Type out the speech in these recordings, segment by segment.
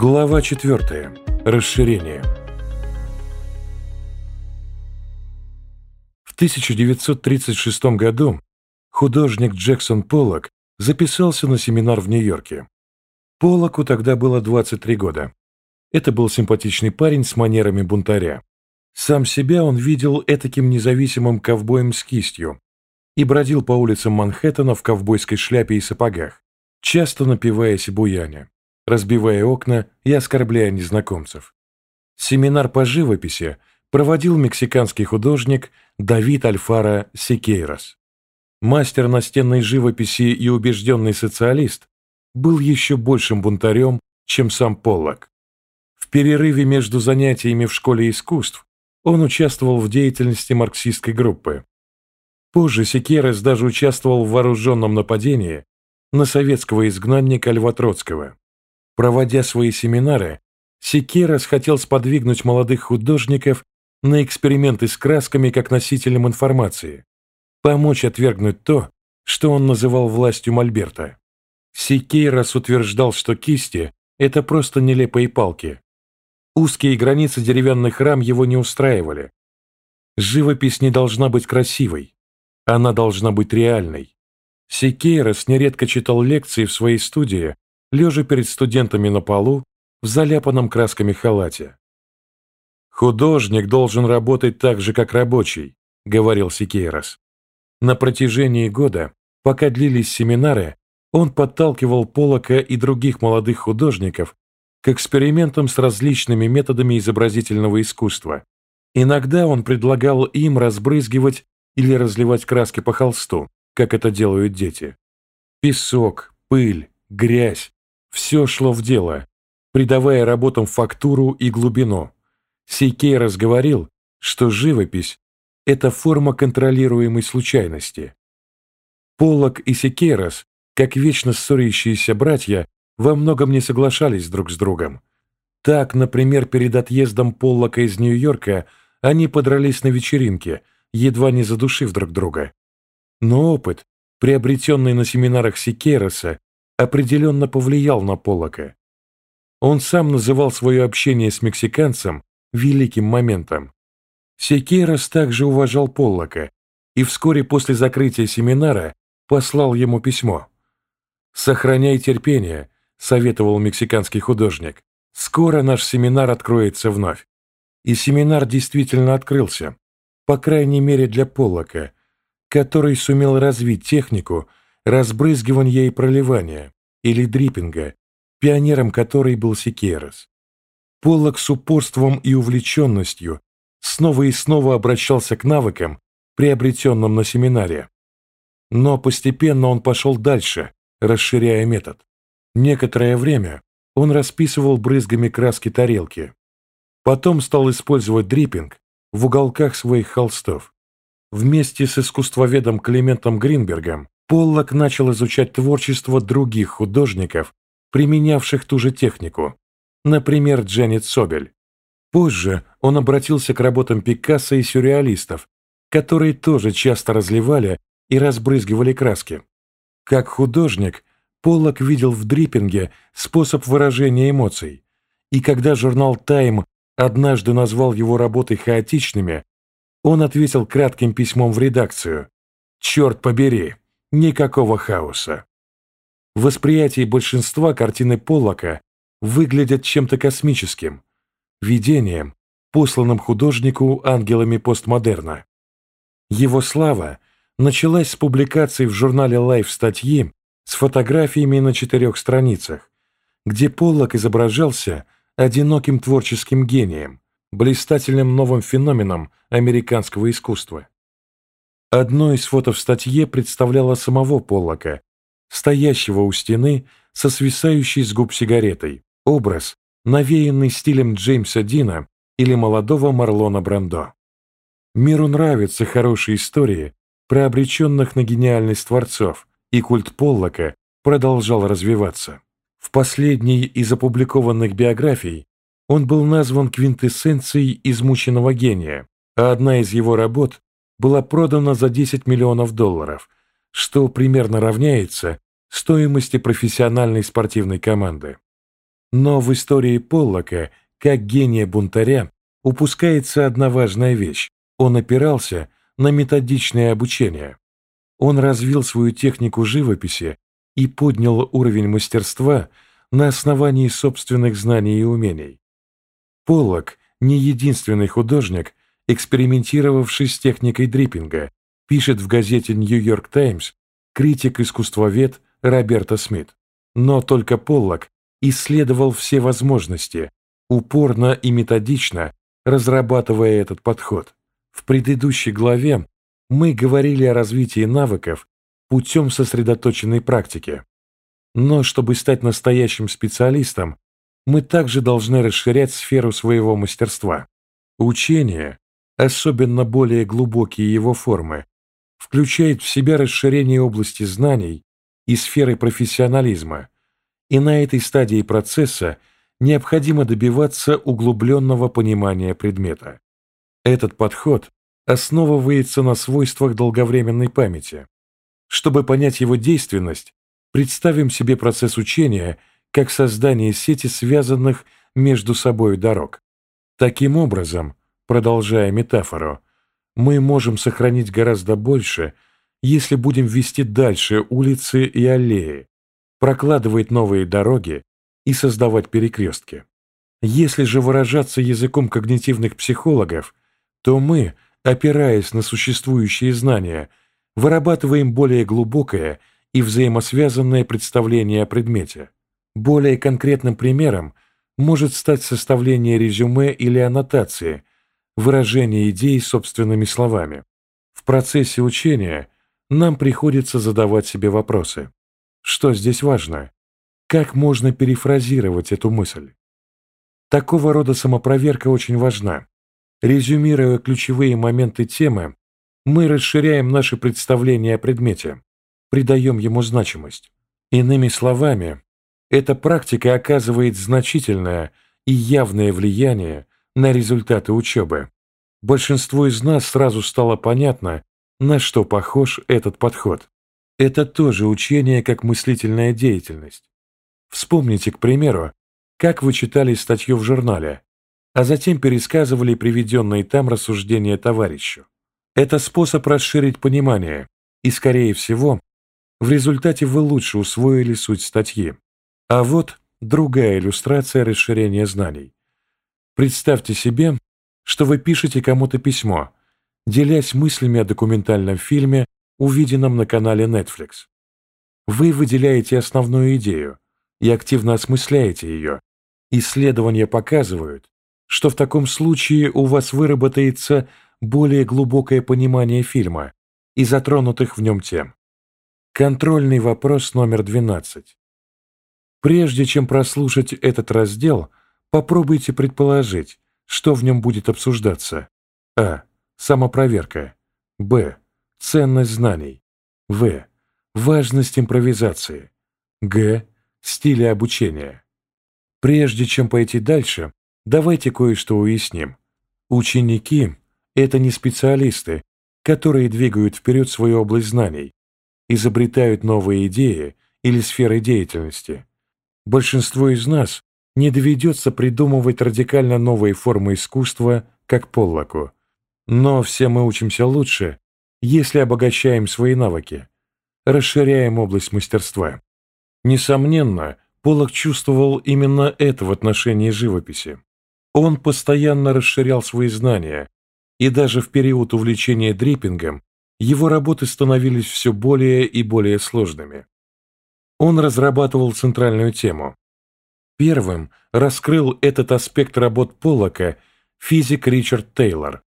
Глава 4. Расширение. В 1936 году художник Джексон Поллок записался на семинар в Нью-Йорке. Поллоку тогда было 23 года. Это был симпатичный парень с манерами бунтаря. Сам себя он видел этаким независимым ковбоем с кистью и бродил по улицам Манхэттена в ковбойской шляпе и сапогах, часто напиваясь буяня разбивая окна и оскорбляя незнакомцев. Семинар по живописи проводил мексиканский художник Давид Альфаро Сикейрос. Мастер настенной живописи и убежденный социалист был еще большим бунтарем, чем сам Поллок. В перерыве между занятиями в школе искусств он участвовал в деятельности марксистской группы. Позже Секерес даже участвовал в вооруженном нападении на советского изгнанника Льва Троцкого. Проводя свои семинары, Секерас хотел сподвигнуть молодых художников на эксперименты с красками как носителем информации, помочь отвергнуть то, что он называл властью Мольберта. Секейрос утверждал, что кисти – это просто нелепые палки. Узкие границы деревянных рам его не устраивали. Живопись не должна быть красивой, она должна быть реальной. Сикейрос нередко читал лекции в своей студии лежа перед студентами на полу в заляпанном красками халате. «Художник должен работать так же, как рабочий», — говорил Сикейрос. На протяжении года, пока длились семинары, он подталкивал Поллока и других молодых художников к экспериментам с различными методами изобразительного искусства. Иногда он предлагал им разбрызгивать или разливать краски по холсту, как это делают дети. Песок, пыль, грязь, все шло в дело, придавая работам фактуру и глубину. Сейкейрос говорил, что живопись – это форма контролируемой случайности. Поллок и Секейрос, как вечно ссорящиеся братья, во многом не соглашались друг с другом. Так, например, перед отъездом Поллока из Нью-Йорка они подрались на вечеринке, едва не задушив друг друга. Но опыт, приобретенный на семинарах Секейроса, определенно повлиял на Полока. Он сам называл свое общение с мексиканцем великим моментом. Секейрос также уважал Поллока и вскоре после закрытия семинара послал ему письмо. «Сохраняй терпение», — советовал мексиканский художник. «Скоро наш семинар откроется вновь». И семинар действительно открылся, по крайней мере для Поллока, который сумел развить технику, разбрызгивания и проливания, или дриппинга, пионером которой был Секерос. Поллок с упорством и увлеченностью снова и снова обращался к навыкам, приобретенным на семинаре. Но постепенно он пошел дальше, расширяя метод. Некоторое время он расписывал брызгами краски тарелки. Потом стал использовать дриппинг в уголках своих холстов. Вместе с искусствоведом Климентом Гринбергом Поллок начал изучать творчество других художников, применявших ту же технику, например, Дженнет Собель. Позже он обратился к работам Пикассо и сюрреалистов, которые тоже часто разливали и разбрызгивали краски. Как художник, Поллок видел в дриппинге способ выражения эмоций, и когда журнал «Тайм» однажды назвал его работы хаотичными, он ответил кратким письмом в редакцию «Черт побери, никакого хаоса». В восприятии большинства картины Поллока выглядят чем-то космическим, видением, посланным художнику ангелами постмодерна. Его слава началась с публикации в журнале Life статьи с фотографиями на четырех страницах, где Поллок изображался одиноким творческим гением, блистательным новым феноменом американского искусства. Одно из фото в статье представляло самого Поллока, стоящего у стены со свисающей с губ сигаретой, образ, навеянный стилем Джеймса Дина или молодого Марлона Брандо. Миру нравятся хорошие истории про обреченных на гениальность творцов, и культ Поллока продолжал развиваться. В последней из опубликованных биографий он был назван квинтэссенцией измученного гения, а одна из его работ была продана за 10 миллионов долларов, что примерно равняется стоимости профессиональной спортивной команды. Но в истории Поллока, как гения бунтаря, упускается одна важная вещь. Он опирался на методичное обучение. Он развил свою технику живописи и поднял уровень мастерства на основании собственных знаний и умений. Поллок не единственный художник, экспериментировавший с техникой дриппинга, пишет в газете «Нью-Йорк Таймс» критик-искусствовед Роберто Смит. Но только Поллок исследовал все возможности, упорно и методично разрабатывая этот подход. В предыдущей главе мы говорили о развитии навыков путем сосредоточенной практики. Но чтобы стать настоящим специалистом, мы также должны расширять сферу своего мастерства. Учение, особенно более глубокие его формы, включает в себя расширение области знаний и сферы профессионализма, и на этой стадии процесса необходимо добиваться углубленного понимания предмета. Этот подход основывается на свойствах долговременной памяти. Чтобы понять его действенность, представим себе процесс учения как создание сети связанных между собой дорог. Таким образом, продолжая метафору, мы можем сохранить гораздо больше, если будем вести дальше улицы и аллеи, прокладывать новые дороги и создавать перекрестки. Если же выражаться языком когнитивных психологов, то мы, опираясь на существующие знания, вырабатываем более глубокое и взаимосвязанное представление о предмете. Более конкретным примером может стать составление резюме или аннотации, выражение идей собственными словами. В процессе учения нам приходится задавать себе вопросы. Что здесь важно? Как можно перефразировать эту мысль? Такого рода самопроверка очень важна. Резюмируя ключевые моменты темы, мы расширяем наше представление о предмете, придаем ему значимость. Иными словами, эта практика оказывает значительное и явное влияние на результаты учебы. Большинству из нас сразу стало понятно, на что похож этот подход. Это тоже учение как мыслительная деятельность. Вспомните, к примеру, как вы читали статью в журнале, а затем пересказывали приведенные там рассуждения товарищу. Это способ расширить понимание, и, скорее всего, в результате вы лучше усвоили суть статьи. А вот другая иллюстрация расширения знаний. Представьте себе, что вы пишете кому-то письмо, делясь мыслями о документальном фильме, увиденном на канале Netflix. Вы выделяете основную идею, и активно осмысляете ее, исследования показывают, что в таком случае у вас выработается более глубокое понимание фильма и затронутых в нем тем. Контрольный вопрос номер 12. Прежде чем прослушать этот раздел, попробуйте предположить, что в нем будет обсуждаться. А. Самопроверка. Б. Ценность знаний. В. Важность импровизации. Г стиля обучения. Прежде чем пойти дальше, давайте кое-что уясним. Ученики – это не специалисты, которые двигают вперед свою область знаний, изобретают новые идеи или сферы деятельности. Большинство из нас не доведется придумывать радикально новые формы искусства, как Поллоку. Но все мы учимся лучше, если обогащаем свои навыки, расширяем область мастерства. Несомненно, Полок чувствовал именно это в отношении живописи. Он постоянно расширял свои знания, и даже в период увлечения дриппингом его работы становились все более и более сложными. Он разрабатывал центральную тему. Первым раскрыл этот аспект работ Поллока физик Ричард Тейлор.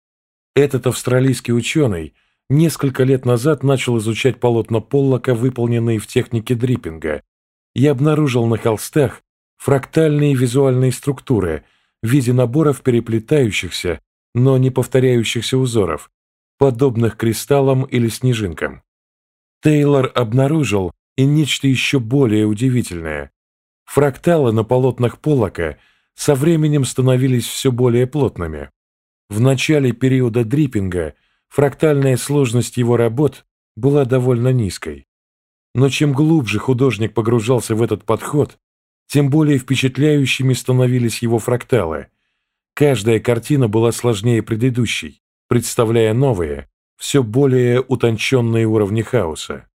Этот австралийский ученый несколько лет назад начал изучать полотна Поллока, выполненные в технике дриппинга, я обнаружил на холстах фрактальные визуальные структуры в виде наборов переплетающихся, но не повторяющихся узоров, подобных кристаллам или снежинкам. Тейлор обнаружил и нечто еще более удивительное. Фракталы на полотнах Полока со временем становились все более плотными. В начале периода дриппинга фрактальная сложность его работ была довольно низкой. Но чем глубже художник погружался в этот подход, тем более впечатляющими становились его фракталы. Каждая картина была сложнее предыдущей, представляя новые, все более утонченные уровни хаоса.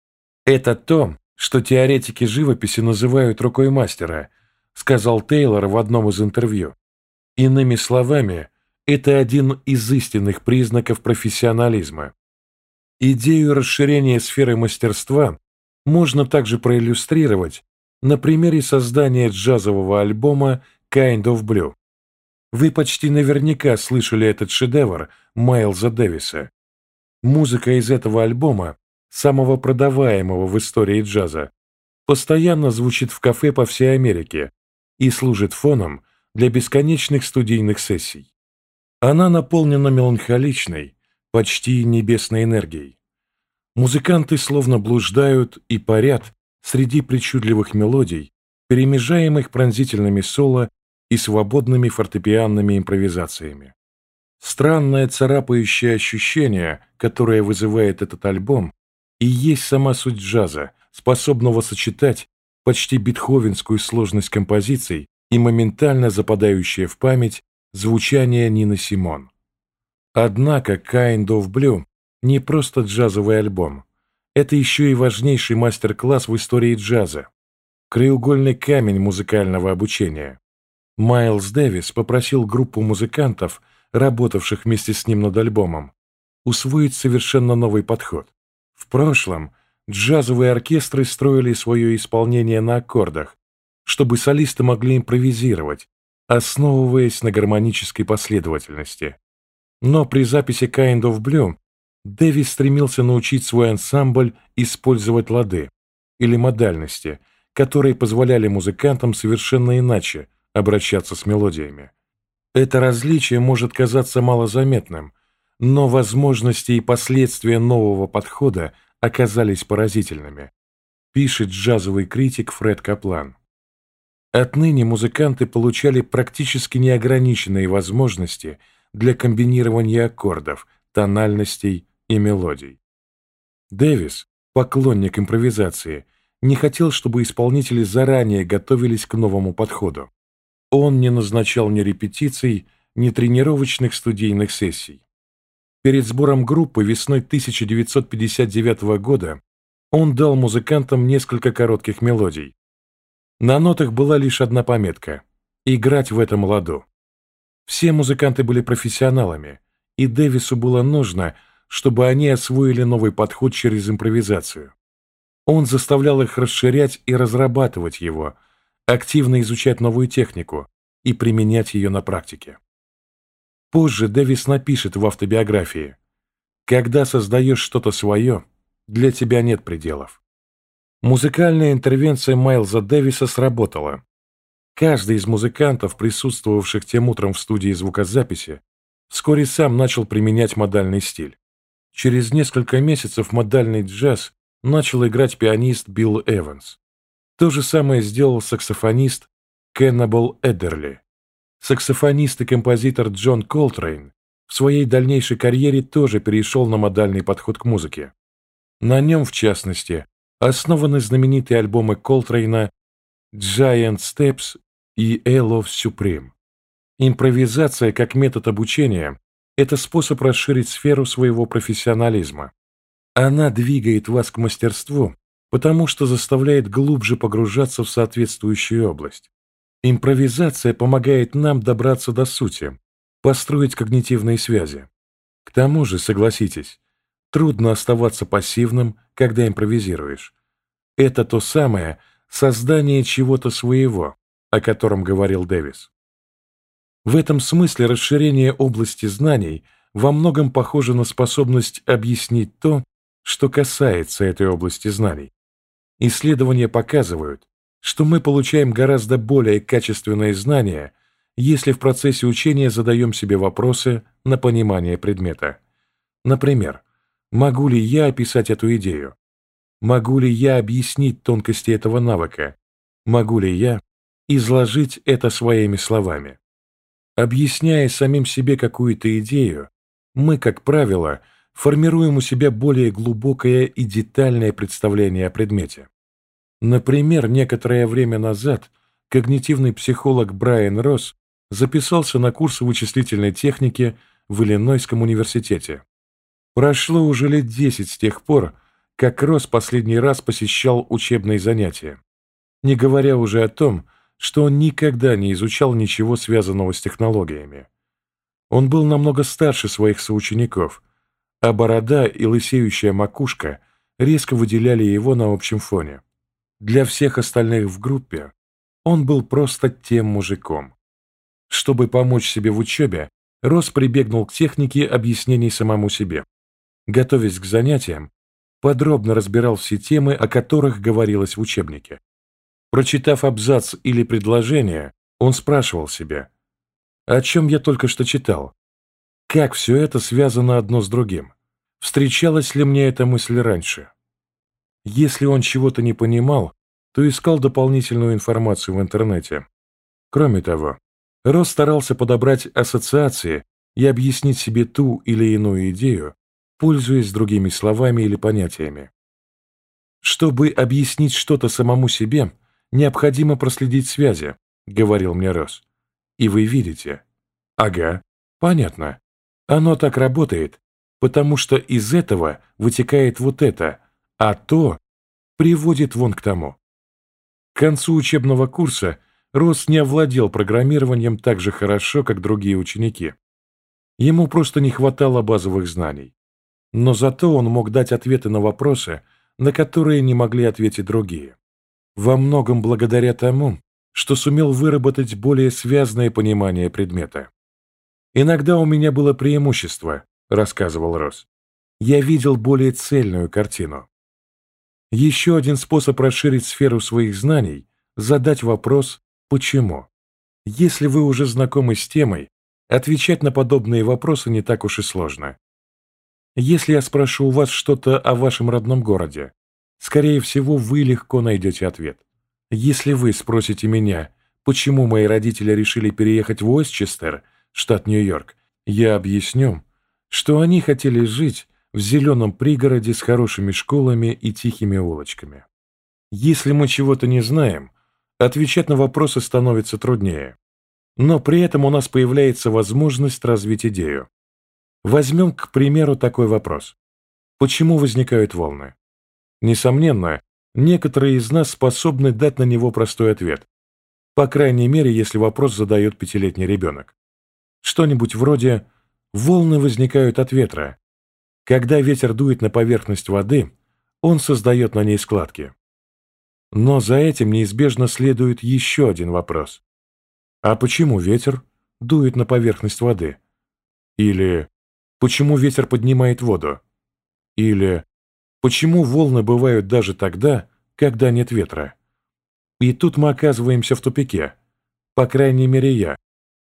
Это то, что теоретики живописи называют рукой мастера, сказал Тейлор в одном из интервью. Иными словами, это один из истинных признаков профессионализма. Идею расширения сферы мастерства можно также проиллюстрировать на примере создания джазового альбома Kind of Blue. Вы почти наверняка слышали этот шедевр Майлза Дэвиса. Музыка из этого альбома, самого продаваемого в истории джаза, постоянно звучит в кафе по всей Америке и служит фоном для бесконечных студийных сессий. Она наполнена меланхоличной, почти небесной энергией. Музыканты словно блуждают и парят среди причудливых мелодий, перемежаемых пронзительными соло и свободными фортепианными импровизациями. Странное царапающее ощущение, которое вызывает этот альбом, и есть сама суть джаза, способного сочетать почти бетховенскую сложность композиций и моментально западающее в память звучание Нины Симон. Однако Kind of Blue не просто джазовый альбом. Это еще и важнейший мастер-класс в истории джаза. Краеугольный камень музыкального обучения. Майлз Дэвис попросил группу музыкантов – работавших вместе с ним над альбомом, усвоить совершенно новый подход. В прошлом джазовые оркестры строили свое исполнение на аккордах, чтобы солисты могли импровизировать, основываясь на гармонической последовательности. Но при записи Kind of Blue Дэвис стремился научить свой ансамбль использовать лады или модальности, которые позволяли музыкантам совершенно иначе обращаться с мелодиями. Это различие может казаться малозаметным, но возможности и последствия нового подхода оказались поразительными, пишет джазовый критик Фред Каплан. Отныне музыканты получали практически неограниченные возможности для комбинирования аккордов, тональностей и мелодий. Дэвис, поклонник импровизации, не хотел, чтобы исполнители заранее готовились к новому подходу. Он не назначал ни репетиций, ни тренировочных студийных сессий. Перед сбором группы весной 1959 года он дал музыкантам несколько коротких мелодий. На нотах была лишь одна пометка – играть в этом ладу. Все музыканты были профессионалами, и Дэвису было нужно, чтобы они освоили новый подход через импровизацию. Он заставлял их расширять и разрабатывать его, активно изучать новую технику и применять ее на практике. Позже Дэвис напишет в автобиографии «Когда создаешь что-то свое, для тебя нет пределов». Музыкальная интервенция Майлза Дэвиса сработала. Каждый из музыкантов, присутствовавших тем утром в студии звукозаписи, вскоре сам начал применять модальный стиль. Через несколько месяцев модальный джаз начал играть пианист Билл Эванс. То же самое сделал саксофонист Кэннонбол Эддерли. Саксофонист и композитор Джон Колтрейн в своей дальнейшей карьере тоже перешел на модальный подход к музыке. На нем, в частности, основаны знаменитые альбомы Колтрейна «Giant Steps» и «A Love Supreme». Импровизация как метод обучения – это способ расширить сферу своего профессионализма. Она двигает вас к мастерству, потому что заставляет глубже погружаться в соответствующую область. Импровизация помогает нам добраться до сути, построить когнитивные связи. К тому же, согласитесь, трудно оставаться пассивным, когда импровизируешь. Это то самое создание чего-то своего, о котором говорил Дэвис. В этом смысле расширение области знаний во многом похоже на способность объяснить то, что касается этой области знаний. Исследования показывают, что мы получаем гораздо более качественные знания, если в процессе учения задаем себе вопросы на понимание предмета. Например, могу ли я описать эту идею? Могу ли я объяснить тонкости этого навыка? Могу ли я изложить это своими словами? Объясняя самим себе какую-то идею, мы, как правило, формируем у себя более глубокое и детальное представление о предмете. Например, некоторое время назад, когнитивный психолог Брайан Росс записался на курсы вычислительной техники в Иллинойском университете. Прошло уже лет десять с тех пор, как Росс последний раз посещал учебные занятия, не говоря уже о том, что он никогда не изучал ничего связанного с технологиями. Он был намного старше своих соучеников, а борода и лысеющая макушка резко выделяли его на общем фоне. Для всех остальных в группе он был просто тем мужиком. Чтобы помочь себе в учебе, Росс прибегнул к технике объяснений самому себе. Готовясь к занятиям, подробно разбирал все темы, о которых говорилось в учебнике. Прочитав абзац или предложение, он спрашивал себя, о чем я только что читал? Как все это связано одно с другим? Встречалась ли мне эта мысль раньше? Если он чего-то не понимал, то искал дополнительную информацию в интернете. Кроме того, Росс старался подобрать ассоциации и объяснить себе ту или иную идею, пользуясь другими словами или понятиями. Чтобы объяснить что-то самому себе, необходимо проследить связи, говорил мне Росс. И вы видите. Ага, понятно. Оно так работает, потому что из этого вытекает вот это, а то приводит вон к тому. К концу учебного курса Росс не овладел программированием так же хорошо, как другие ученики. Ему просто не хватало базовых знаний. Но зато он мог дать ответы на вопросы, на которые не могли ответить другие. Во многом благодаря тому, что сумел выработать более связное понимание предмета. «Иногда у меня было преимущество», — рассказывал Росс. «Я видел более цельную картину». Еще один способ расширить сферу своих знаний — задать вопрос «почему?». Если вы уже знакомы с темой, отвечать на подобные вопросы не так уж и сложно. Если я спрошу у вас что-то о вашем родном городе, скорее всего, вы легко найдете ответ. Если вы спросите меня, почему мои родители решили переехать в Уэстчестер, штат Нью-Йорк, я объясню, что они хотели жить в зеленом пригороде с хорошими школами и тихими улочками. Если мы чего-то не знаем, отвечать на вопросы становится труднее. Но при этом у нас появляется возможность развить идею. Возьмем, к примеру, такой вопрос. Почему возникают волны? Несомненно, Некоторые из нас способны дать на него простой ответ. По крайней мере, если вопрос задает пятилетний ребенок. Что-нибудь вроде «волны возникают от ветра». Когда ветер дует на поверхность воды, он создает на ней складки. Но за этим неизбежно следует еще один вопрос. А почему ветер дует на поверхность воды? Или почему ветер поднимает воду? Или Почему волны бывают даже тогда, когда нет ветра? И тут мы оказываемся в тупике. По крайней мере, я.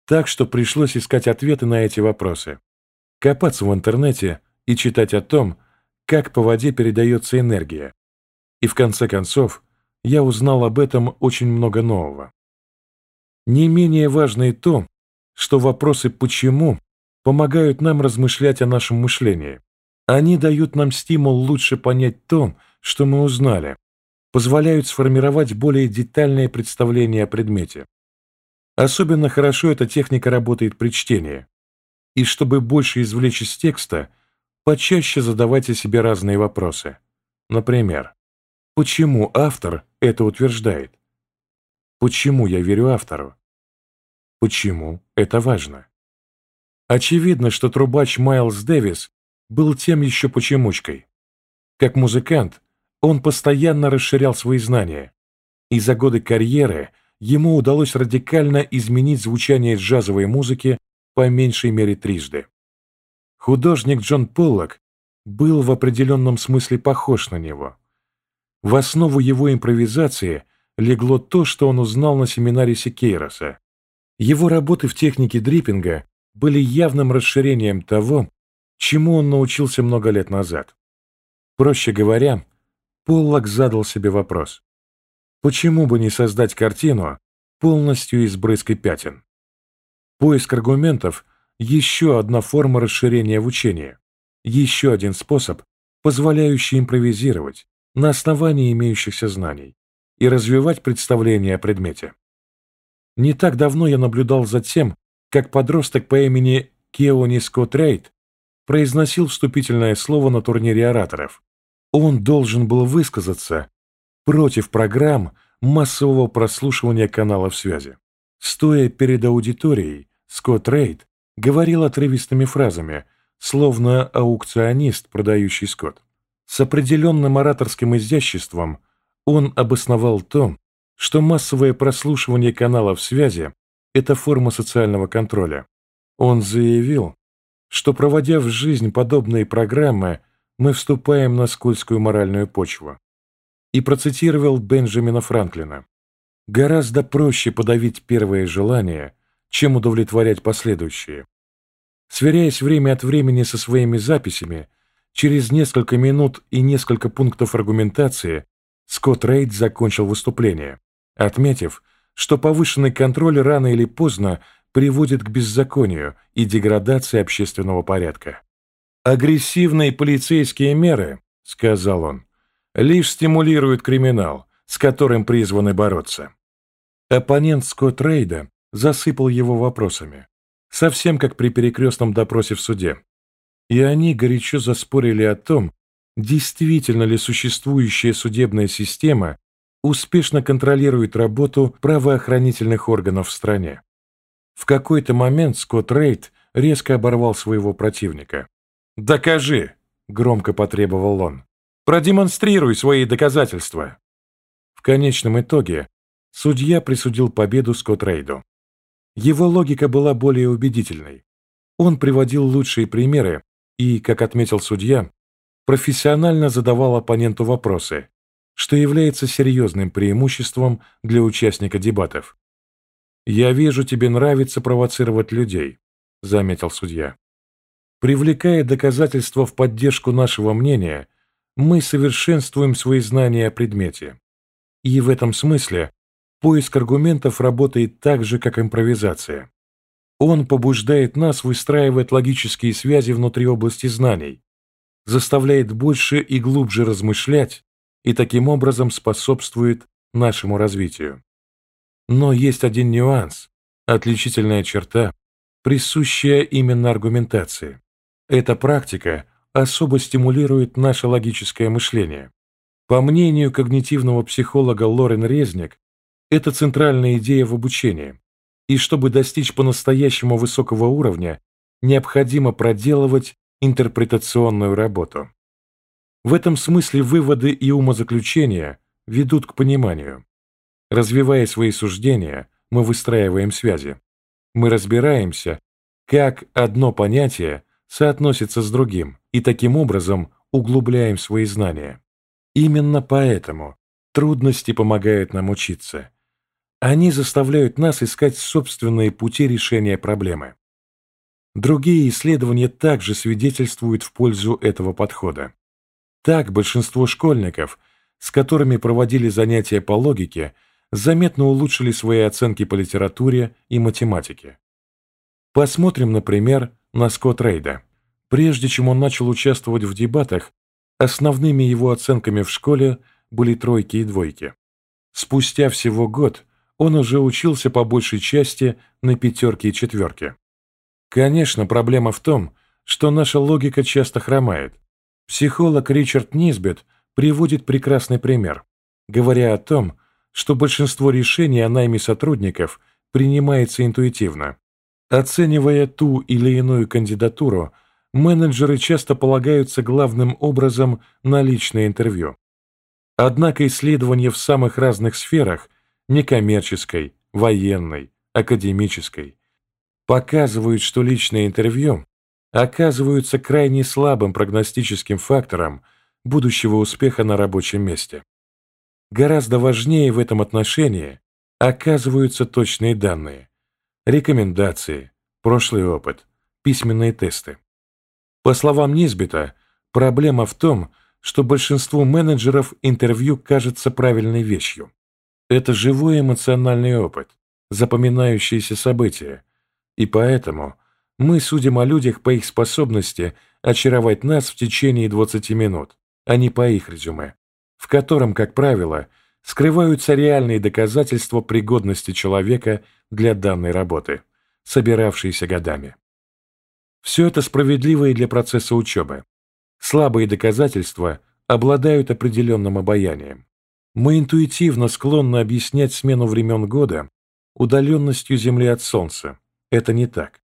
Так что пришлось искать ответы на эти вопросы. Копаться в интернете и читать о том, как по воде передается энергия. И в конце концов, я узнал об этом очень много нового. Не менее важно и то, что вопросы «почему» помогают нам размышлять о нашем мышлении. Они дают нам стимул лучше понять то, что мы узнали, позволяют сформировать более детальное представление о предмете. Особенно хорошо эта техника работает при чтении. И чтобы больше извлечь из текста, почаще задавайте себе разные вопросы. Например, почему автор это утверждает? Почему я верю автору? Почему это важно? Очевидно, что трубач Майлз Дэвис был тем еще почемучкой. Как музыкант, он постоянно расширял свои знания, и за годы карьеры ему удалось радикально изменить звучание джазовой музыки по меньшей мере трижды. Художник Джон Поллок был в определенном смысле похож на него. В основу его импровизации легло то, что он узнал на семинаре Секейроса. Его работы в технике дриппинга были явным расширением того, чему он научился много лет назад. Проще говоря, Поллок задал себе вопрос. Почему бы не создать картину полностью из брызг и пятен? Поиск аргументов – еще одна форма расширения в учении, еще один способ, позволяющий импровизировать на основании имеющихся знаний и развивать представление о предмете. Не так давно я наблюдал за тем, как подросток по имени Кеони Скотт Рейд произносил вступительное слово на турнире ораторов. Он должен был высказаться против программ массового прослушивания каналов связи. Стоя перед аудиторией, Скотт Рейд говорил отрывистыми фразами, словно аукционист, продающий скот. С определенным ораторским изяществом он обосновал то, что массовое прослушивание каналов связи – это форма социального контроля. Он заявил, что, проводя в жизнь подобные программы, мы вступаем на скользкую моральную почву. И процитировал Бенджамина Франклина. Гораздо проще подавить первое желание, чем удовлетворять последующие. Сверяясь время от времени со своими записями, через несколько минут и несколько пунктов аргументации Скотт Рейд закончил выступление, отметив, что повышенный контроль рано или поздно приводит к беззаконию и деградации общественного порядка. «Агрессивные полицейские меры», — сказал он, — «лишь стимулируют криминал, с которым призваны бороться». Оппонент Скотт Рейда засыпал его вопросами, совсем как при перекрестном допросе в суде. И они горячо заспорили о том, действительно ли существующая судебная система успешно контролирует работу правоохранительных органов в стране. В какой-то момент Скотт Рейд резко оборвал своего противника. «Докажи!» – громко потребовал он. «Продемонстрируй свои доказательства!» В конечном итоге судья присудил победу Скотт Рейду. Его логика была более убедительной. Он приводил лучшие примеры и, как отметил судья, профессионально задавал оппоненту вопросы, что является серьезным преимуществом для участника дебатов. «Я вижу, тебе нравится провоцировать людей», — заметил судья. «Привлекая доказательства в поддержку нашего мнения, мы совершенствуем свои знания о предмете. И в этом смысле поиск аргументов работает так же, как импровизация. Он побуждает нас выстраивать логические связи внутри области знаний, заставляет больше и глубже размышлять и таким образом способствует нашему развитию. Но есть один нюанс, отличительная черта, присущая именно аргументации. Эта практика особо стимулирует наше логическое мышление. По мнению когнитивного психолога Лорен Резник, это центральная идея в обучении. И чтобы достичь по-настоящему высокого уровня, необходимо проделывать интерпретационную работу. В этом смысле выводы и умозаключения ведут к пониманию. Развивая свои суждения, мы выстраиваем связи. Мы разбираемся, как одно понятие соотносится с другим, и таким образом углубляем свои знания. Именно поэтому трудности помогают нам учиться. Они заставляют нас искать собственные пути решения проблемы. Другие исследования также свидетельствуют в пользу этого подхода. Так большинство школьников, с которыми проводили занятия по логике, заметно улучшили свои оценки по литературе и математике. Посмотрим, например, на Скотт Рейда. Прежде чем он начал участвовать в дебатах, основными его оценками в школе были тройки и двойки. Спустя всего год он уже учился по большей части на пятерки и четверки. Конечно, проблема в том, что наша логика часто хромает. Психолог Ричард Низбет приводит прекрасный пример, говоря о том, что большинство решений о найме сотрудников принимается интуитивно. Оценивая ту или иную кандидатуру, менеджеры часто полагаются главным образом на личное интервью. Однако исследования в самых разных сферах – некоммерческой, военной, академической – показывают, что личное интервью оказываются крайне слабым прогностическим фактором будущего успеха на рабочем месте. Гораздо важнее в этом отношении оказываются точные данные, рекомендации, прошлый опыт, письменные тесты. По словам Низбита, проблема в том, что большинству менеджеров интервью кажется правильной вещью. Это живой эмоциональный опыт, запоминающиеся события, и поэтому мы судим о людях по их способности очаровать нас в течение 20 минут, а не по их резюме в котором, как правило, скрываются реальные доказательства пригодности человека для данной работы, собиравшиеся годами. Все это справедливо и для процесса учебы. Слабые доказательства обладают определенным обаянием. Мы интуитивно склонны объяснять смену времен года удаленностью Земли от Солнца. Это не так.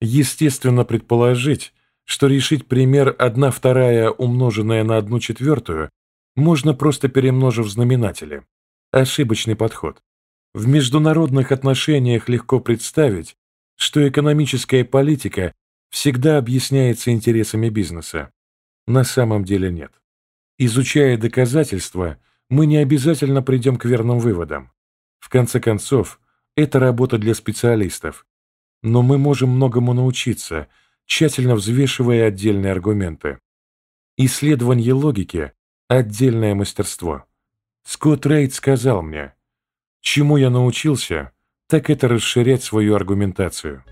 Естественно предположить, что решить пример 1 вторая умноженная на 1 четвертую можно просто перемножив знаменатели. Ошибочный подход. В международных отношениях легко представить, что экономическая политика всегда объясняется интересами бизнеса. На самом деле нет. Изучая доказательства, мы не обязательно придем к верным выводам. В конце концов, это работа для специалистов. Но мы можем многому научиться, тщательно взвешивая отдельные аргументы. Исследование логики – отдельное мастерство. Скотт Рейд сказал мне, чему я научился, так это расширять свою аргументацию.